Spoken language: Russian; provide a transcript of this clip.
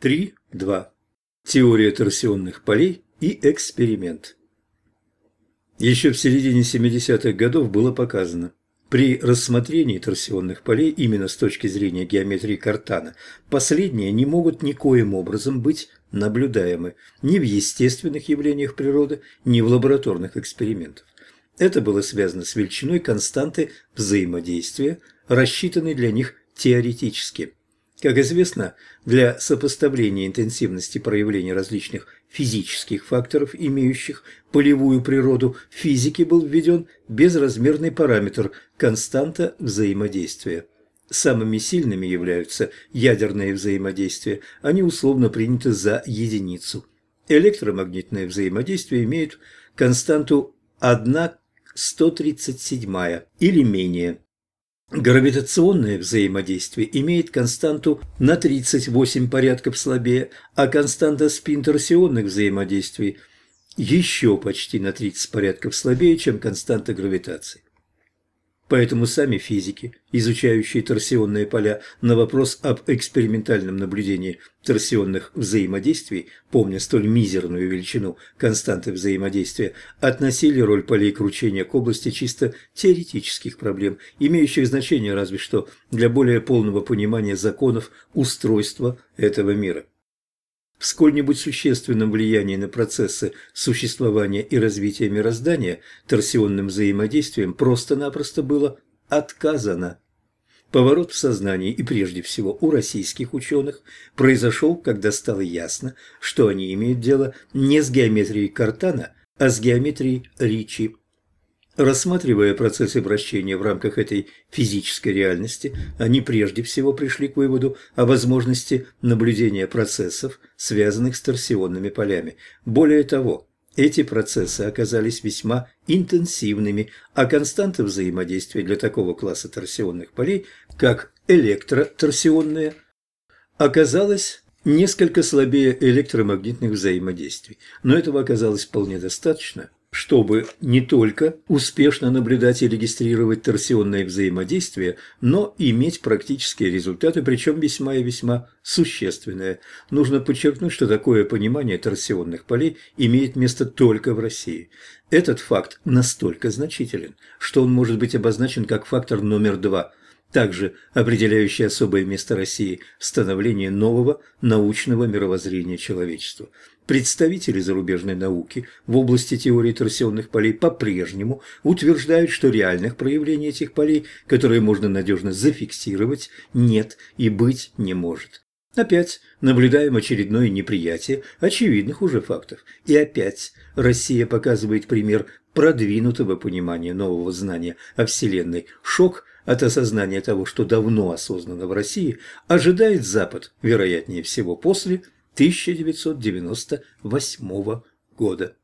3.2. Теория торсионных полей и эксперимент. Еще в середине 70-х годов было показано, при рассмотрении торсионных полей именно с точки зрения геометрии Картана, последние не могут никоим образом быть наблюдаемы ни в естественных явлениях природы, ни в лабораторных экспериментах. Это было связано с величиной константы взаимодействия, рассчитанной для них теоретически. Как известно, для сопоставления интенсивности проявления различных физических факторов, имеющих полевую природу, в физике был введен безразмерный параметр – константа взаимодействия. Самыми сильными являются ядерные взаимодействия, они условно приняты за единицу. Электромагнитное взаимодействие имеет константу 1 137 или менее. Гравитационное взаимодействие имеет константу на 38 порядков слабее, а константа спин-торсионных взаимодействий еще почти на 30 порядков слабее, чем константа гравитации. Поэтому сами физики, изучающие торсионные поля, на вопрос об экспериментальном наблюдении торсионных взаимодействий, помня столь мизерную величину константы взаимодействия, относили роль полей кручения к области чисто теоретических проблем, имеющих значение разве что для более полного понимания законов устройства этого мира в сколь-нибудь существенном влиянии на процессы существования и развития мироздания торсионным взаимодействием просто-напросто было отказано. Поворот в сознании и прежде всего у российских ученых произошел, когда стало ясно, что они имеют дело не с геометрией Картана, а с геометрией Ричи. Рассматривая процессы вращения в рамках этой физической реальности, они прежде всего пришли к выводу о возможности наблюдения процессов, связанных с торсионными полями. Более того, эти процессы оказались весьма интенсивными, а константа взаимодействия для такого класса торсионных полей, как электроторсионные, оказалась несколько слабее электромагнитных взаимодействий. Но этого оказалось вполне достаточно – чтобы не только успешно наблюдать и регистрировать торсионные взаимодействия, но иметь практические результаты, причем весьма и весьма существенные. Нужно подчеркнуть, что такое понимание торсионных полей имеет место только в России. Этот факт настолько значителен, что он может быть обозначен как фактор номер два – также определяющий особое место России в становлении нового научного мировоззрения человечества. Представители зарубежной науки в области теории торсионных полей по-прежнему утверждают, что реальных проявлений этих полей, которые можно надежно зафиксировать, нет и быть не может. Опять наблюдаем очередное неприятие очевидных уже фактов. И опять Россия показывает пример продвинутого понимания нового знания о Вселенной. Шок от осознания того, что давно осознано в России, ожидает Запад, вероятнее всего, после 1998 года.